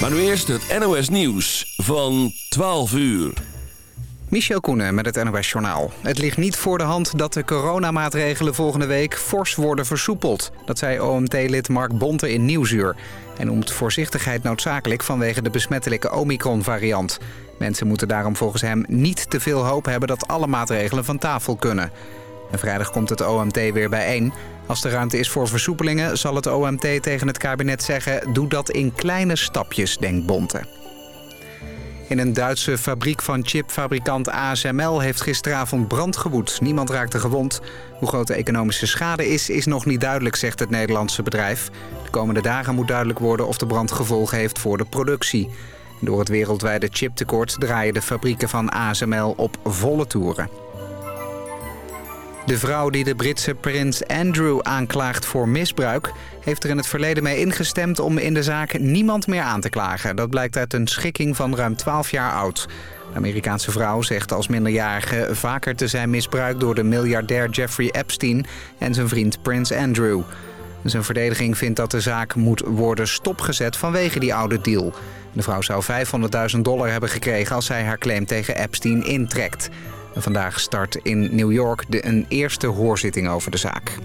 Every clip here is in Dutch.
Maar nu eerst het NOS Nieuws van 12 uur. Michel Koenen met het NOS Journaal. Het ligt niet voor de hand dat de coronamaatregelen volgende week fors worden versoepeld. Dat zei OMT-lid Mark Bonte in Nieuwsuur. Hij noemt voorzichtigheid noodzakelijk vanwege de besmettelijke Omicron-variant. Mensen moeten daarom volgens hem niet te veel hoop hebben dat alle maatregelen van tafel kunnen. En vrijdag komt het OMT weer bijeen. Als er ruimte is voor versoepelingen zal het OMT tegen het kabinet zeggen... doe dat in kleine stapjes, denkt Bonte. In een Duitse fabriek van chipfabrikant ASML heeft gisteravond brand gewoed. Niemand raakte gewond. Hoe groot de economische schade is, is nog niet duidelijk, zegt het Nederlandse bedrijf. De komende dagen moet duidelijk worden of de brand gevolgen heeft voor de productie. Door het wereldwijde chiptekort draaien de fabrieken van ASML op volle toeren. De vrouw die de Britse prins Andrew aanklaagt voor misbruik... heeft er in het verleden mee ingestemd om in de zaak niemand meer aan te klagen. Dat blijkt uit een schikking van ruim 12 jaar oud. De Amerikaanse vrouw zegt als minderjarige vaker te zijn misbruikt... door de miljardair Jeffrey Epstein en zijn vriend prins Andrew. Zijn verdediging vindt dat de zaak moet worden stopgezet vanwege die oude deal. De vrouw zou 500.000 dollar hebben gekregen als zij haar claim tegen Epstein intrekt. Vandaag start in New York de, een eerste hoorzitting over de zaak.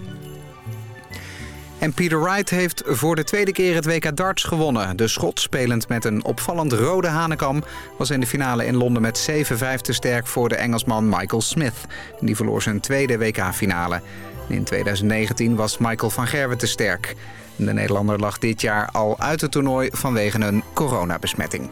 En Peter Wright heeft voor de tweede keer het WK darts gewonnen. De schot, spelend met een opvallend rode hanekam... was in de finale in Londen met 7-5 te sterk voor de Engelsman Michael Smith. Die verloor zijn tweede WK-finale. In 2019 was Michael van Gerwen te sterk. De Nederlander lag dit jaar al uit het toernooi vanwege een coronabesmetting.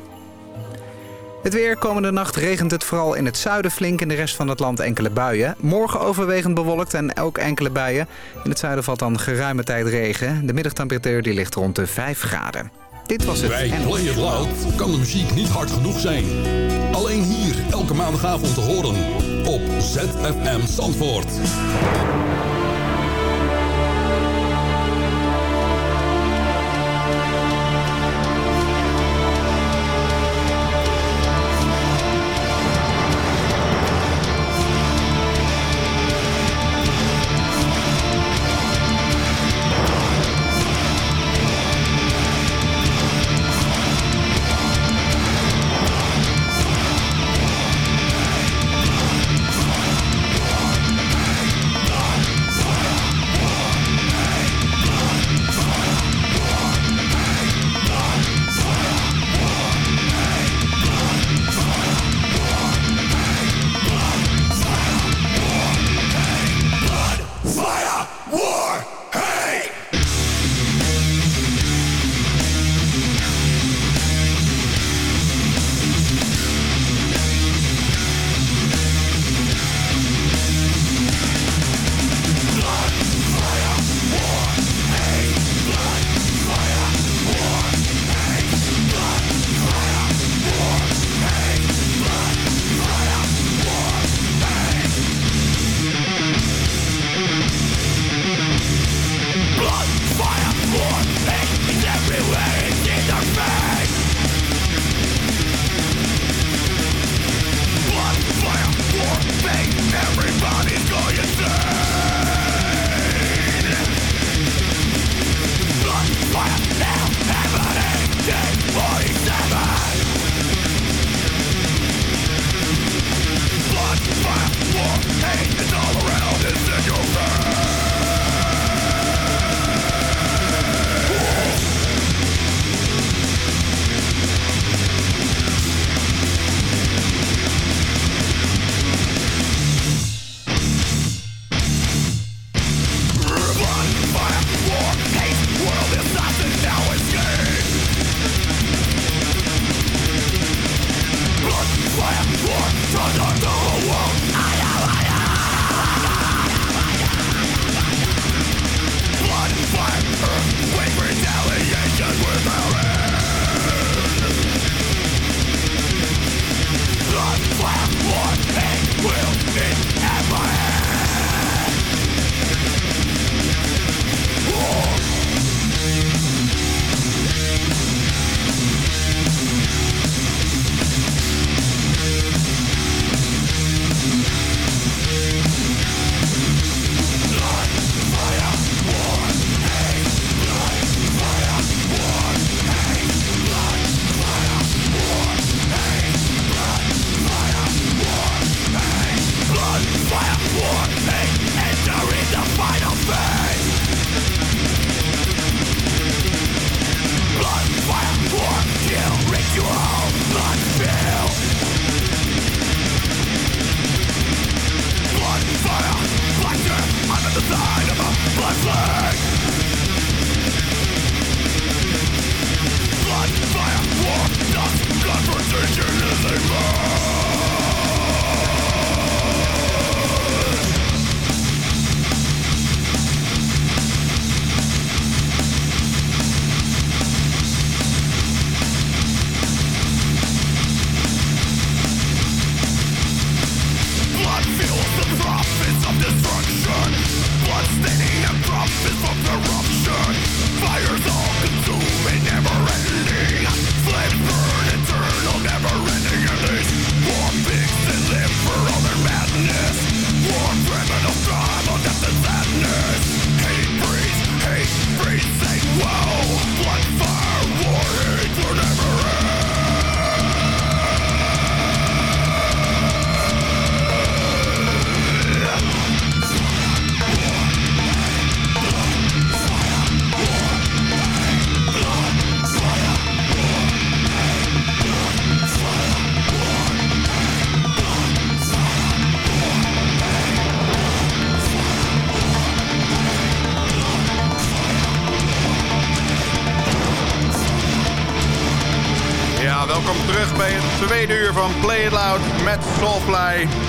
Het weer. Komende nacht regent het vooral in het zuiden flink. In de rest van het land enkele buien. Morgen overwegend bewolkt en ook enkele buien. In het zuiden valt dan geruime tijd regen. De middagtemperatuur die ligt rond de 5 graden. Dit was het. Bij Play It Loud kan de muziek niet hard genoeg zijn. Alleen hier, elke maandagavond te horen. Op ZFM Zandvoort.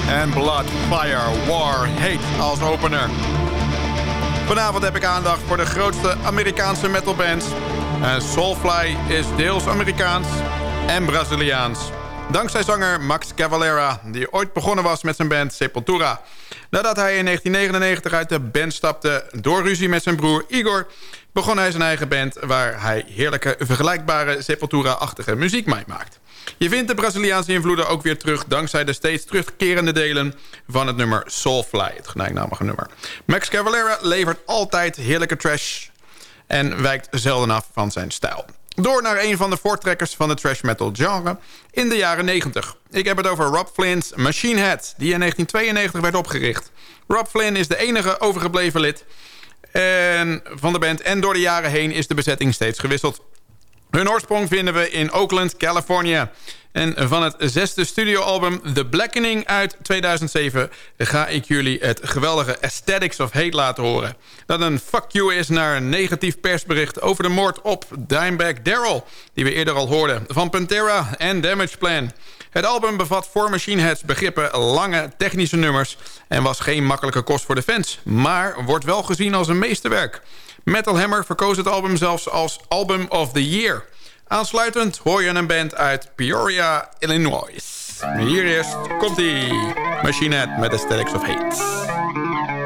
En Blood, Fire, War, Hate als opener. Vanavond heb ik aandacht voor de grootste Amerikaanse metalbands. En Soulfly is deels Amerikaans en Braziliaans. Dankzij zanger Max Cavalera, die ooit begonnen was met zijn band Sepultura. Nadat hij in 1999 uit de band stapte door ruzie met zijn broer Igor... begon hij zijn eigen band waar hij heerlijke, vergelijkbare Sepultura-achtige muziek mee maakt. Je vindt de Braziliaanse invloeden ook weer terug... dankzij de steeds terugkerende delen van het nummer Soulfly, het gelijknamige nummer. Max Cavalera levert altijd heerlijke trash en wijkt zelden af van zijn stijl. Door naar een van de voortrekkers van de trash metal genre in de jaren 90. Ik heb het over Rob Flynn's Machine Head, die in 1992 werd opgericht. Rob Flynn is de enige overgebleven lid en, van de band... en door de jaren heen is de bezetting steeds gewisseld. Hun oorsprong vinden we in Oakland, California. En van het zesde studioalbum The Blackening uit 2007... ga ik jullie het geweldige Aesthetics of Hate laten horen. Dat een fuck you is naar een negatief persbericht... over de moord op Dimebag Daryl... die we eerder al hoorden, van Pantera en Damage Plan. Het album bevat voor Machine Heads begrippen lange technische nummers... en was geen makkelijke kost voor de fans... maar wordt wel gezien als een meesterwerk. Metal Hammer verkoos het album zelfs als Album of the Year... Aansluitend hoor je een band uit Peoria, Illinois. Hier eerst komt die Machine met Aesthetics of Hate.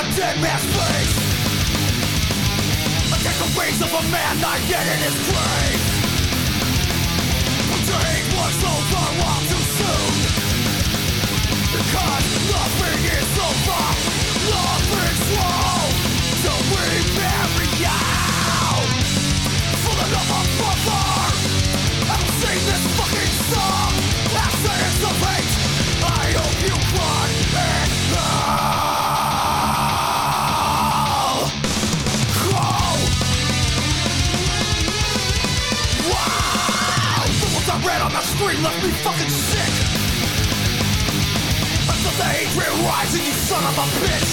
A dead man's face Against the wings of a man not yet in his grave. But hate was over all too soon. Because nothing is over Nothing's wrong screen left me fucking sick. Until the hatred rising, you son of a bitch.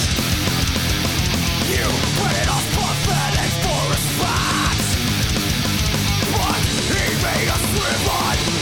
You played off pathetic for response But he made us live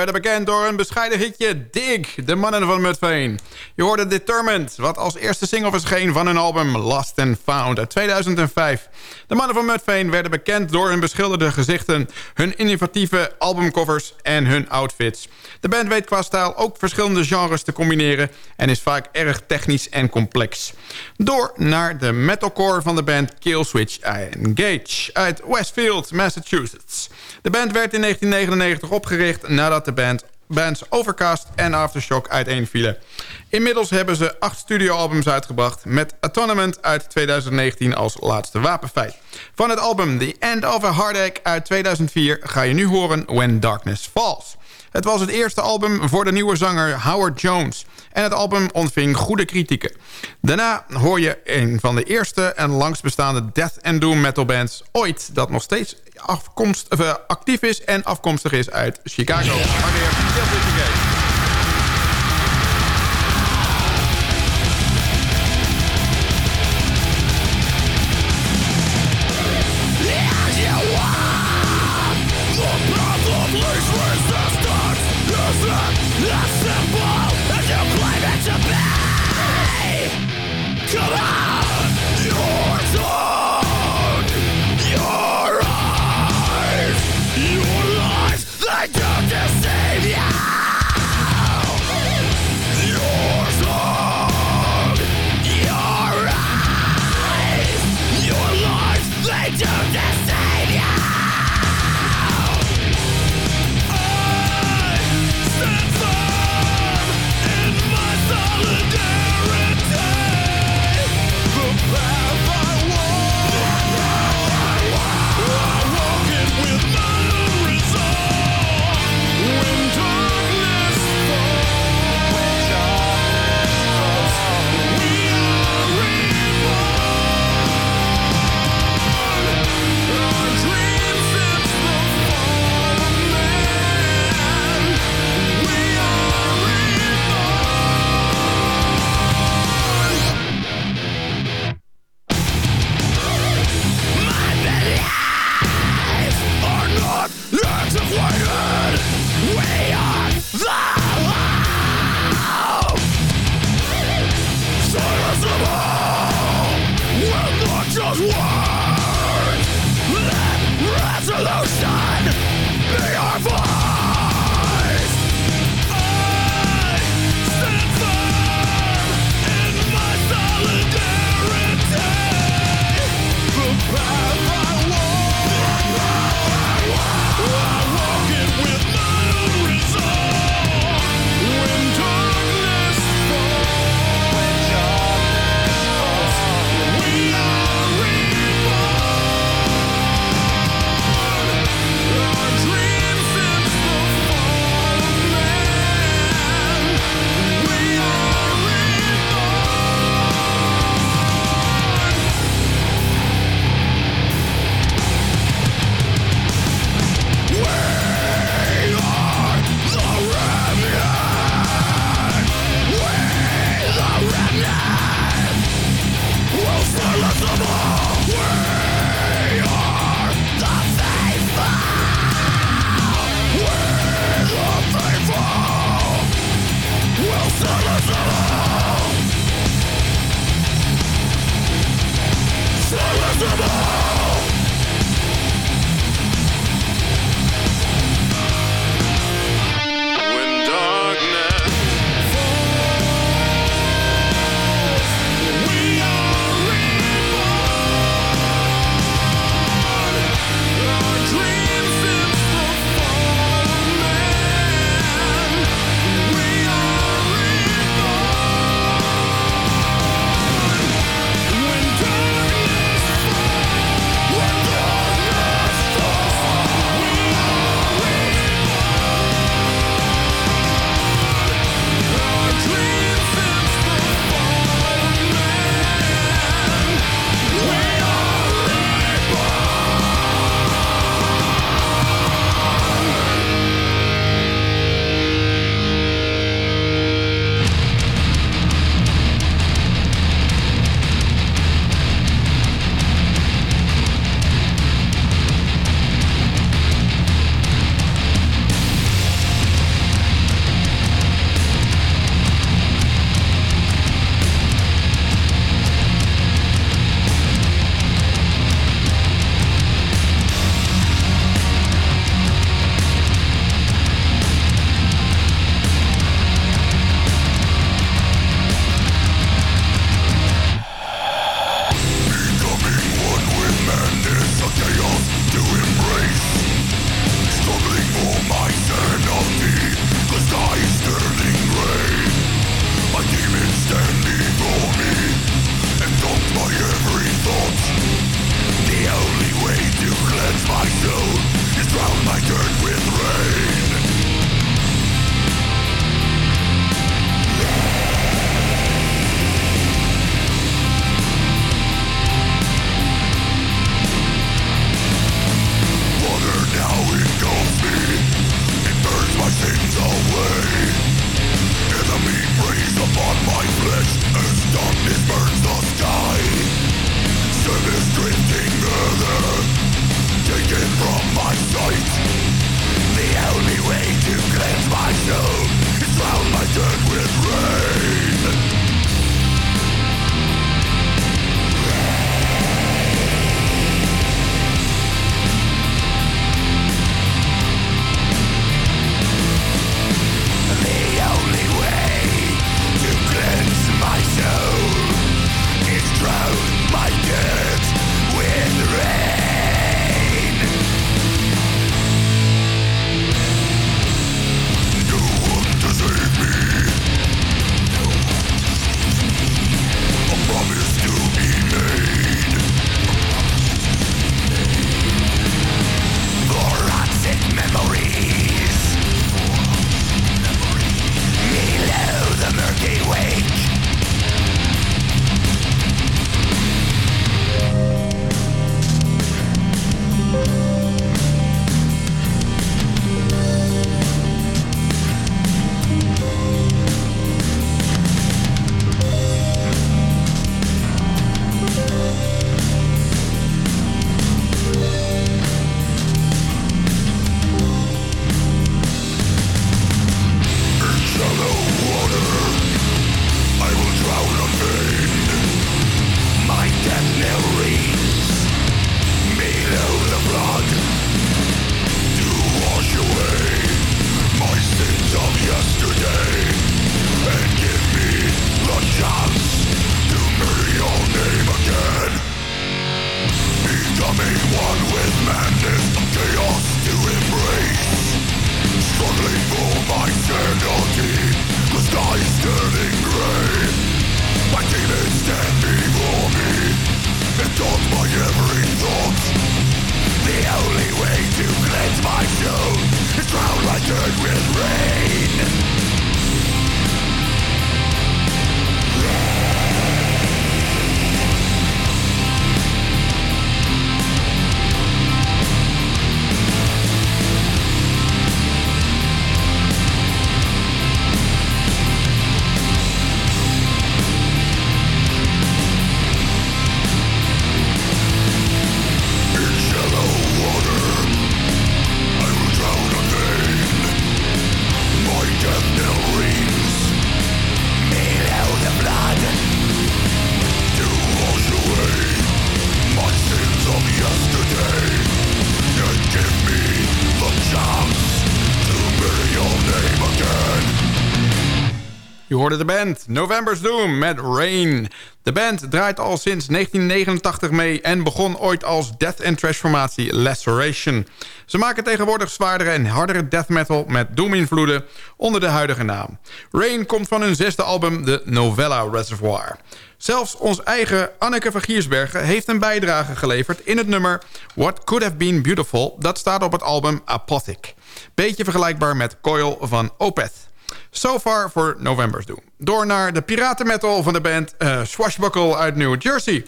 werden bekend door een bescheiden hitje Dig, de mannen van Mudvayne. Je hoorde Determined, wat als eerste single verscheen van hun album Lost and Found uit 2005. De mannen van Mudvayne werden bekend door hun beschilderde gezichten... hun innovatieve albumcovers en hun outfits. De band weet qua stijl ook verschillende genres te combineren... en is vaak erg technisch en complex. Door naar de metalcore van de band Killswitch Engage uit Westfield, Massachusetts. De band werd in 1999 opgericht nadat de band bands Overcast en Aftershock uiteenvielen. Inmiddels hebben ze acht studioalbums uitgebracht... met Atonement uit 2019 als laatste wapenfeit. Van het album The End of a Heartache uit 2004 ga je nu horen When Darkness Falls. Het was het eerste album voor de nieuwe zanger Howard Jones... en het album ontving goede kritieken. Daarna hoor je een van de eerste en langst bestaande death and doom metal bands ooit... dat nog steeds afkomst, uh, actief is en afkomstig is uit Chicago. Wanneer Killswitch hoorde de band November's Doom met Rain. De band draait al sinds 1989 mee en begon ooit als death and trash Laceration. Ze maken tegenwoordig zwaardere en hardere death metal met doom-invloeden onder de huidige naam. Rain komt van hun zesde album The Novella Reservoir. Zelfs ons eigen Anneke van Giersbergen heeft een bijdrage geleverd in het nummer What Could Have Been Beautiful. Dat staat op het album Apothic. Beetje vergelijkbaar met Coil van Opeth. So far voor November's Doom. Door naar de piratenmetal van de band uh, Swashbuckle uit New Jersey.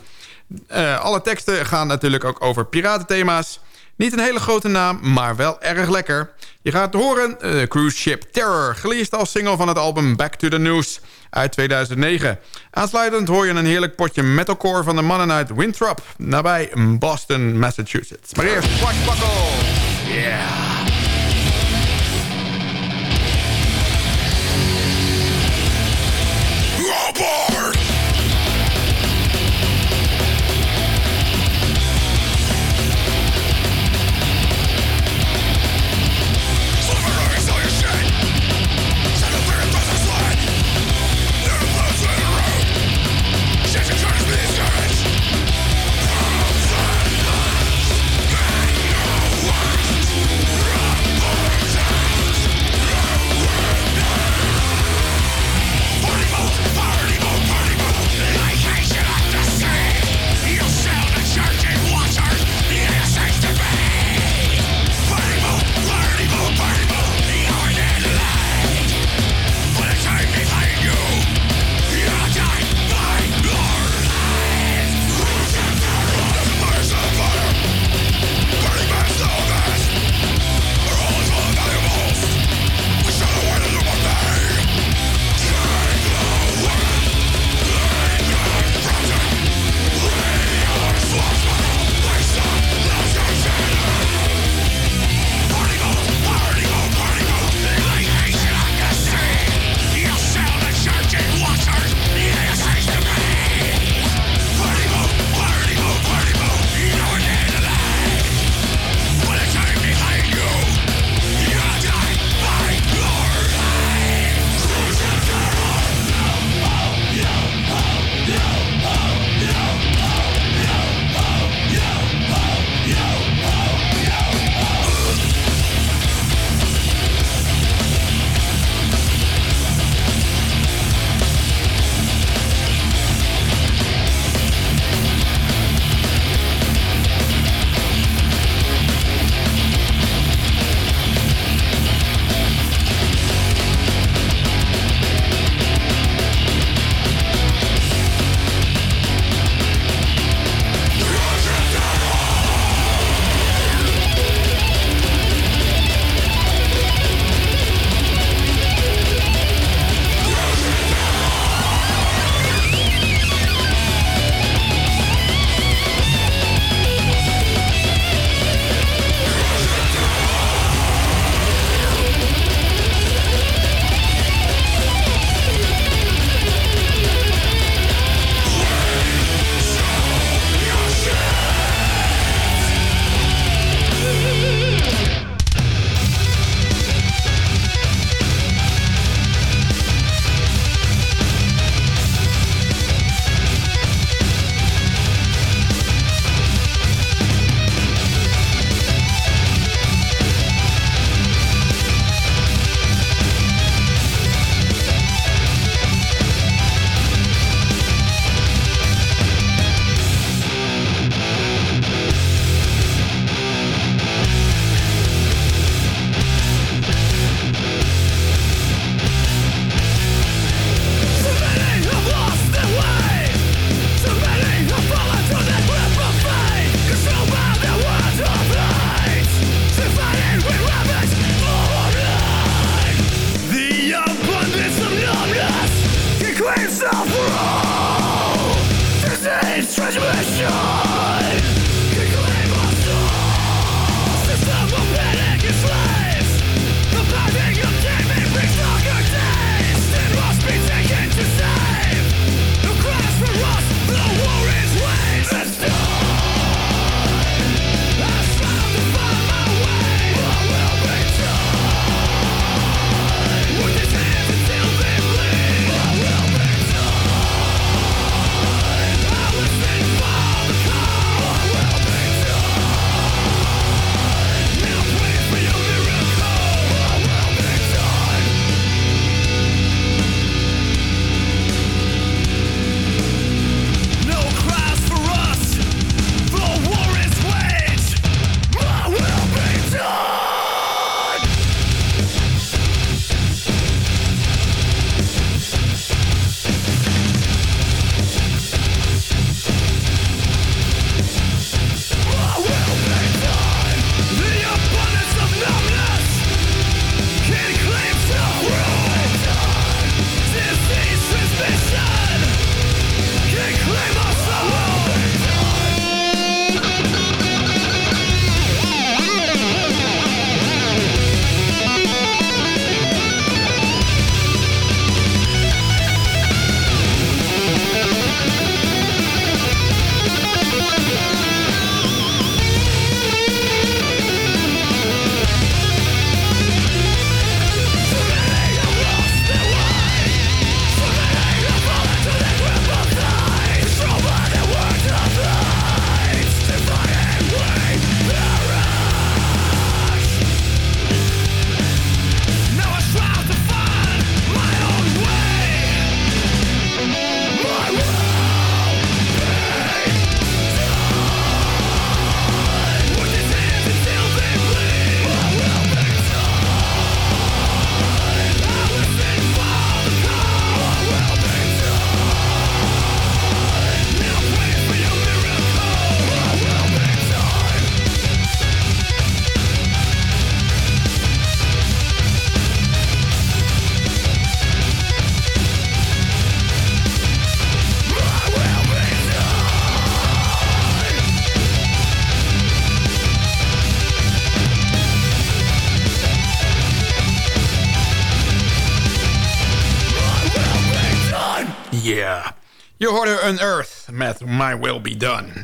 Uh, alle teksten gaan natuurlijk ook over piratenthema's. Niet een hele grote naam, maar wel erg lekker. Je gaat horen uh, Cruise Ship Terror, geleased als single van het album Back to the News uit 2009. Aansluitend hoor je een heerlijk potje metalcore van de mannen uit Winthrop, nabij Boston, Massachusetts. Maar eerst Swashbuckle! Yeah! Bard.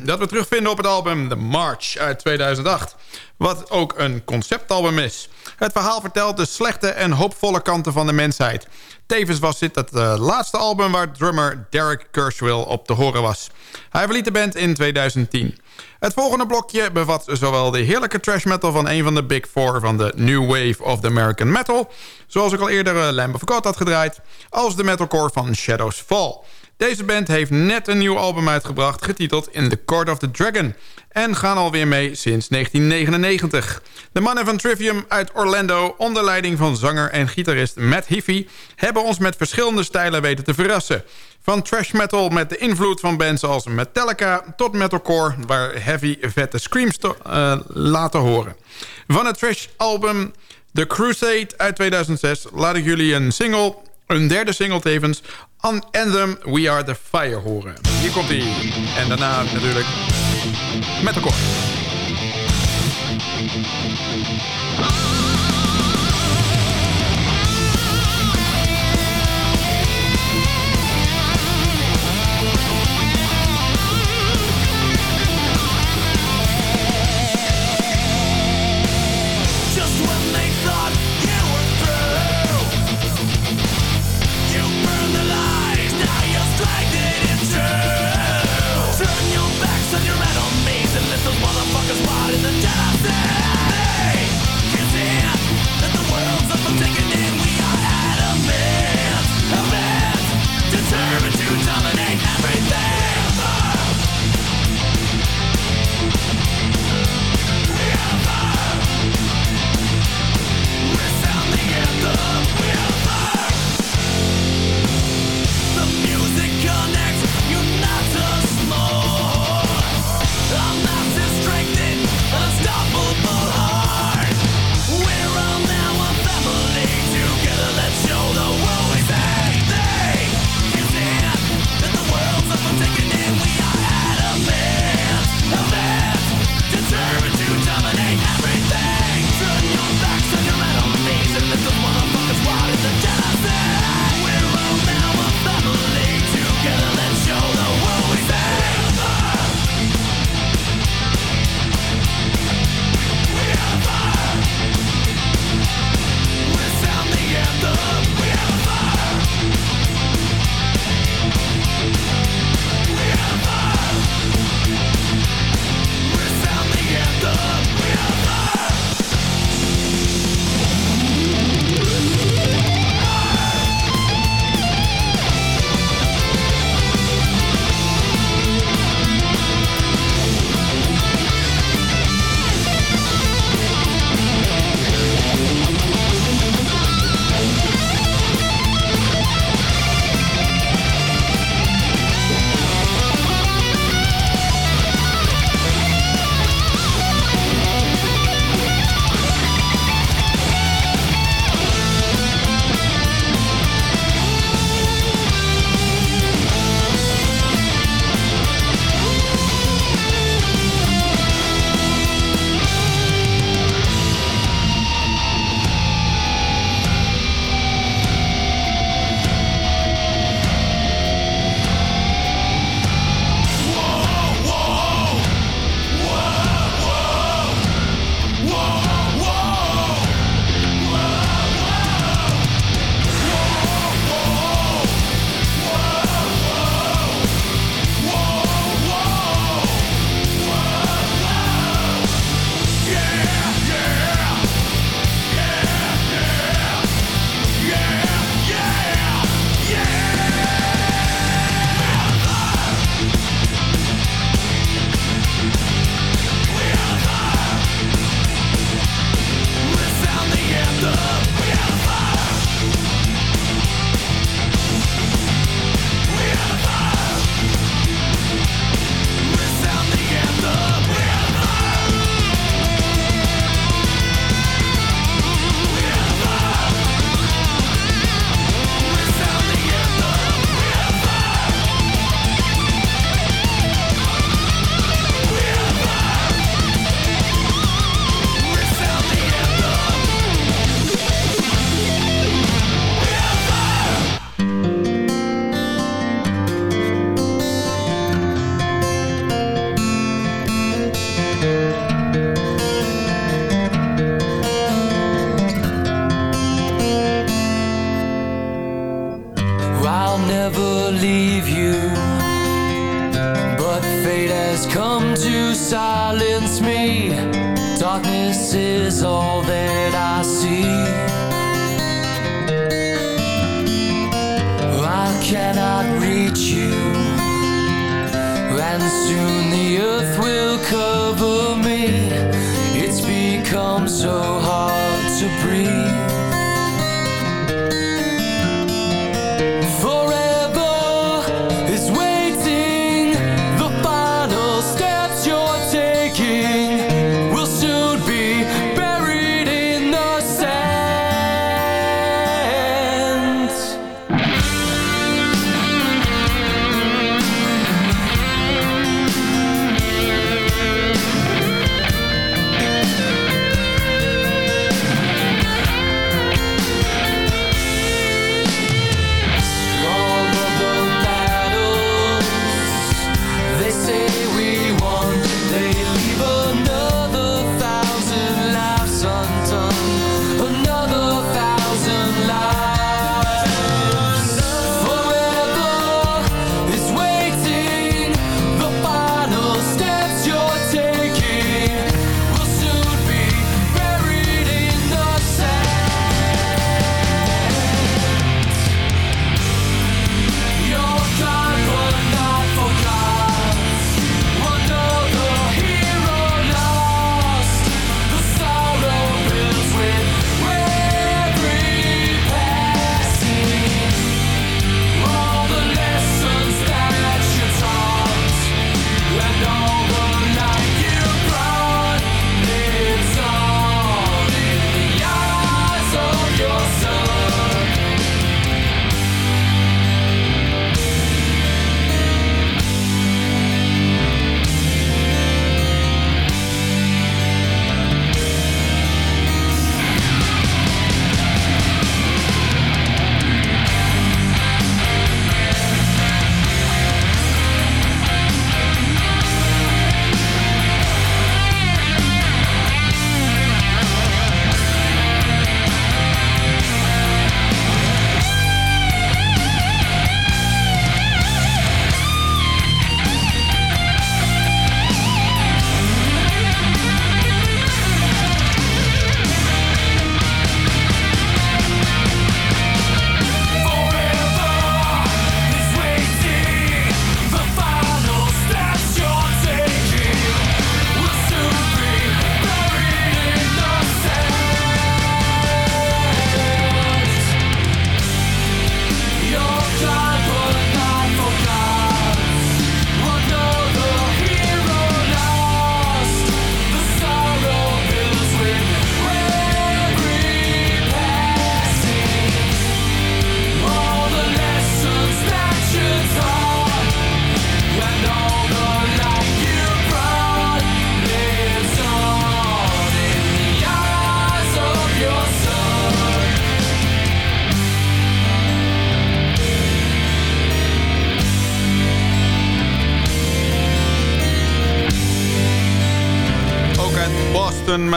Dat we terugvinden op het album The March uit 2008. Wat ook een conceptalbum is. Het verhaal vertelt de slechte en hoopvolle kanten van de mensheid. Tevens was dit het uh, laatste album waar drummer Derek Kerswill op te horen was. Hij verliet de band in 2010. Het volgende blokje bevat zowel de heerlijke trash metal... van een van de big four van de New Wave of the American Metal... zoals ik al eerder Lamb of God had gedraaid... als de metalcore van Shadows Fall... Deze band heeft net een nieuw album uitgebracht... getiteld In the Court of the Dragon... en gaan alweer mee sinds 1999. De mannen van Trivium uit Orlando... onder leiding van zanger en gitarist Matt Heafy... hebben ons met verschillende stijlen weten te verrassen. Van trash metal met de invloed van bands als Metallica... tot metalcore waar heavy vette screams uh, laten horen. Van het trash album The Crusade uit 2006 laat ik jullie een single een derde single tevens, On Anthem We Are The Fire horen. Hier komt hij. En daarna natuurlijk met de kort.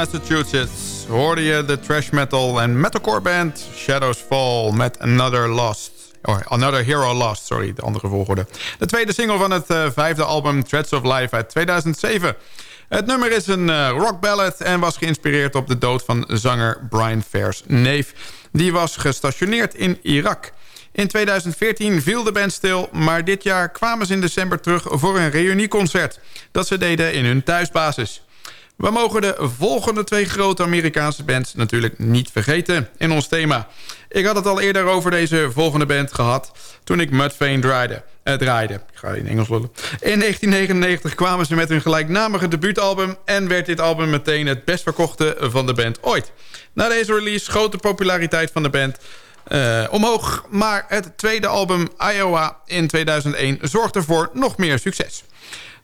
Massachusetts hoorde je de trash metal en metalcore band Shadows Fall met Another Lost. Oh, Another Hero Lost, sorry, de andere volgorde. De tweede single van het uh, vijfde album Threads of Life uit 2007. Het nummer is een uh, rock ballad en was geïnspireerd op de dood van zanger Brian Fair's neef. Die was gestationeerd in Irak. In 2014 viel de band stil, maar dit jaar kwamen ze in december terug voor een reunieconcert. Dat ze deden in hun thuisbasis. We mogen de volgende twee grote Amerikaanse bands natuurlijk niet vergeten in ons thema. Ik had het al eerder over deze volgende band gehad toen ik Mudvayne draaide. Eh. Ik ga in Engels lullen. In 1999 kwamen ze met hun gelijknamige debuutalbum... en werd dit album meteen het best verkochte van de band ooit. Na deze release schoot de populariteit van de band... Uh, omhoog, maar het tweede album Iowa in 2001 zorgde voor nog meer succes.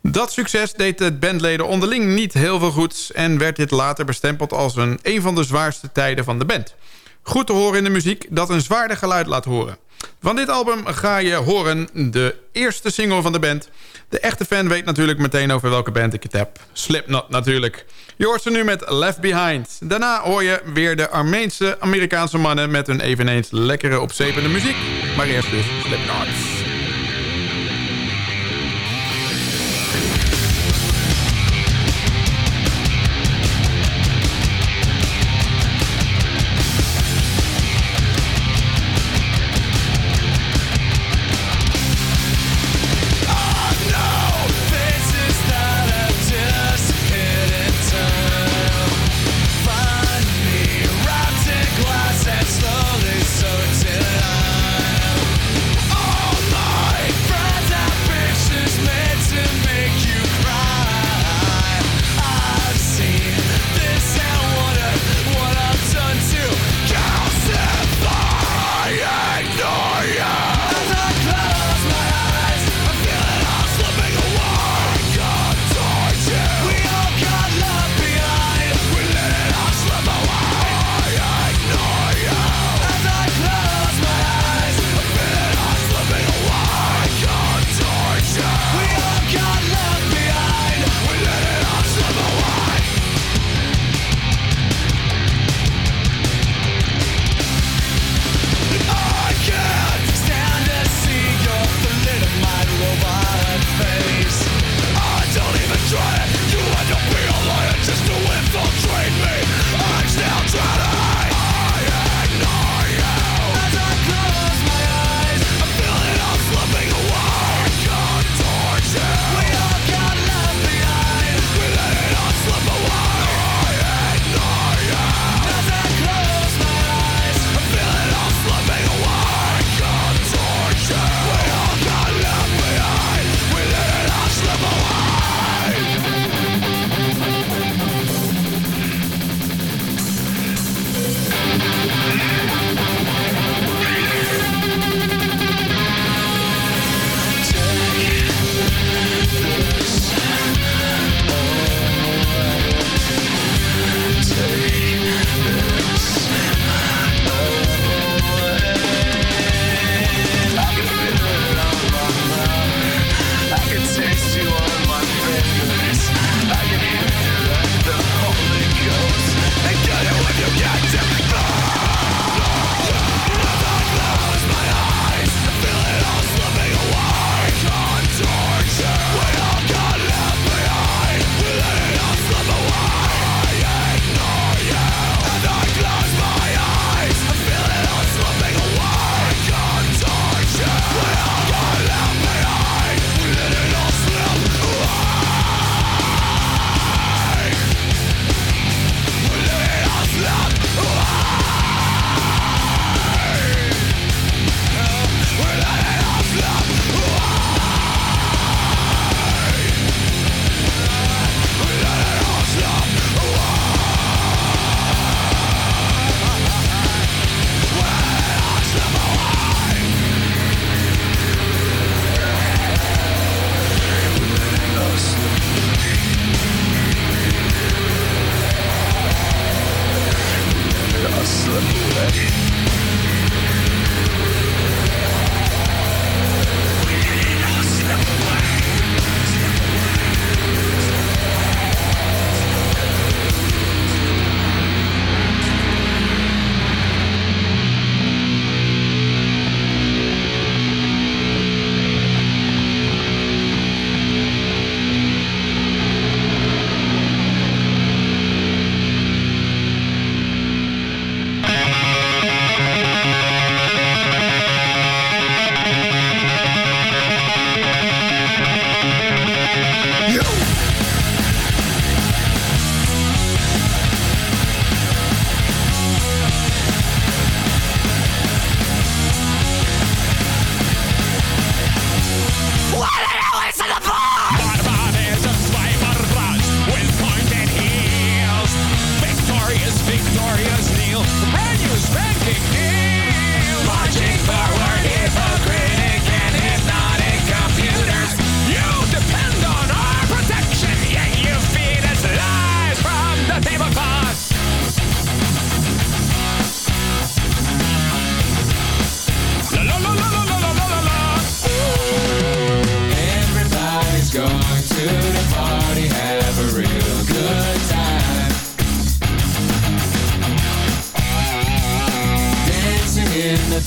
Dat succes deed de bandleden onderling niet heel veel goeds... en werd dit later bestempeld als een, een van de zwaarste tijden van de band. Goed te horen in de muziek dat een zwaarder geluid laat horen. Van dit album ga je horen de eerste single van de band. De echte fan weet natuurlijk meteen over welke band ik het heb. Slipknot natuurlijk. Je hoort ze nu met Left Behind. Daarna hoor je weer de Armeense Amerikaanse mannen... met hun eveneens lekkere opzepende muziek. Maar eerst dus Slipknot.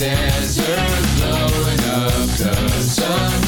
Desert, blowing up the sunshine.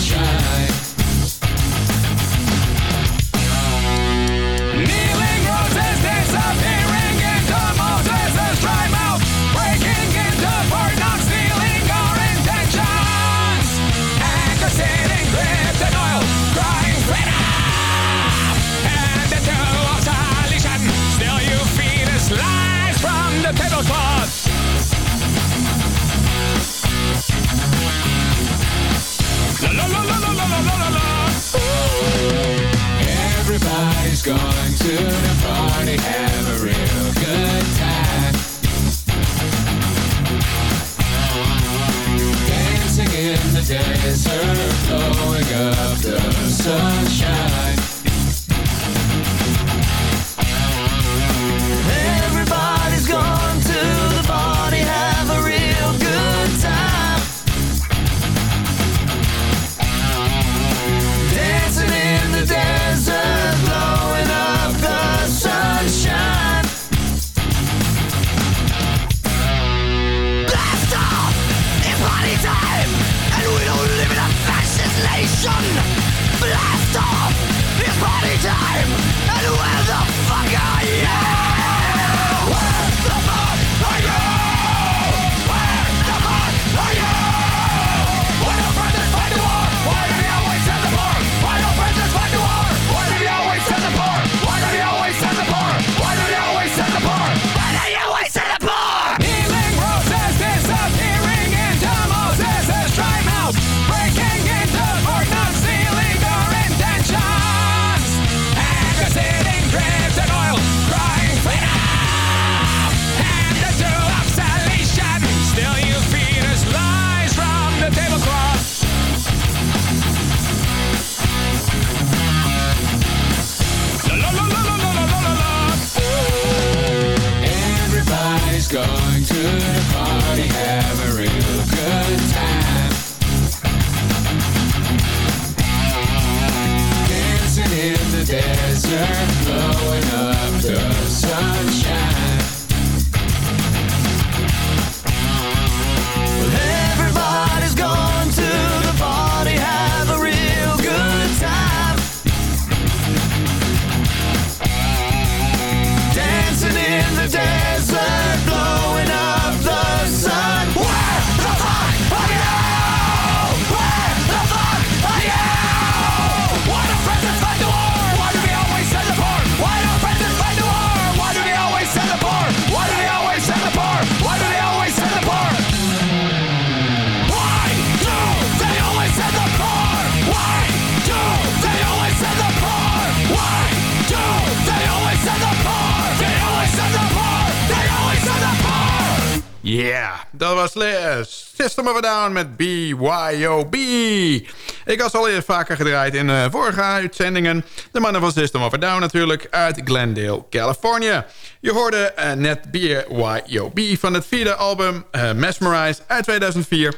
BYOB. Ik had ze al eerder vaker gedraaid in uh, vorige uitzendingen. De mannen van System of a Down natuurlijk uit Glendale, Californië. Je hoorde uh, net BYOB van het vierde album uh, Mesmerize uit 2004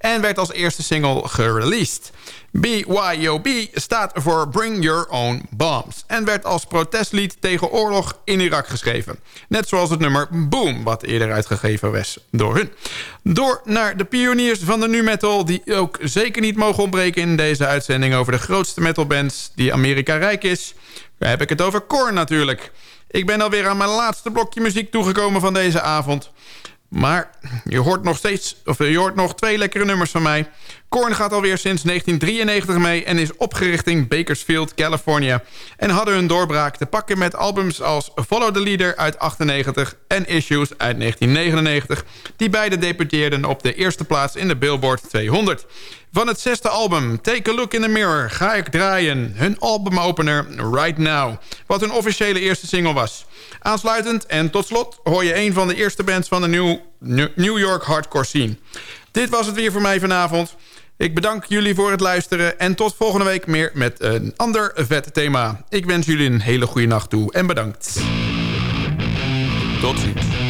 en werd als eerste single gereleased. BYOB staat voor Bring Your Own Bombs... en werd als protestlied tegen oorlog in Irak geschreven. Net zoals het nummer Boom, wat eerder uitgegeven was door hun. Door naar de pioniers van de nu metal... die ook zeker niet mogen ontbreken in deze uitzending... over de grootste metalbands die Amerika rijk is. Daar heb ik het over Korn natuurlijk. Ik ben alweer aan mijn laatste blokje muziek toegekomen van deze avond... Maar je hoort nog steeds, of je hoort nog twee lekkere nummers van mij. Korn gaat alweer sinds 1993 mee en is opgericht in Bakersfield, California. En hadden hun doorbraak te pakken met albums als Follow the Leader uit 98 en Issues uit 1999. Die beide debuteerden op de eerste plaats in de Billboard 200. Van het zesde album, Take a Look in the Mirror, ga ik draaien hun albumopener Right Now. Wat hun officiële eerste single was. Aansluitend en tot slot hoor je een van de eerste bands van de New, New York hardcore scene. Dit was het weer voor mij vanavond. Ik bedank jullie voor het luisteren en tot volgende week meer met een ander vet thema. Ik wens jullie een hele goede nacht toe en bedankt. Tot ziens.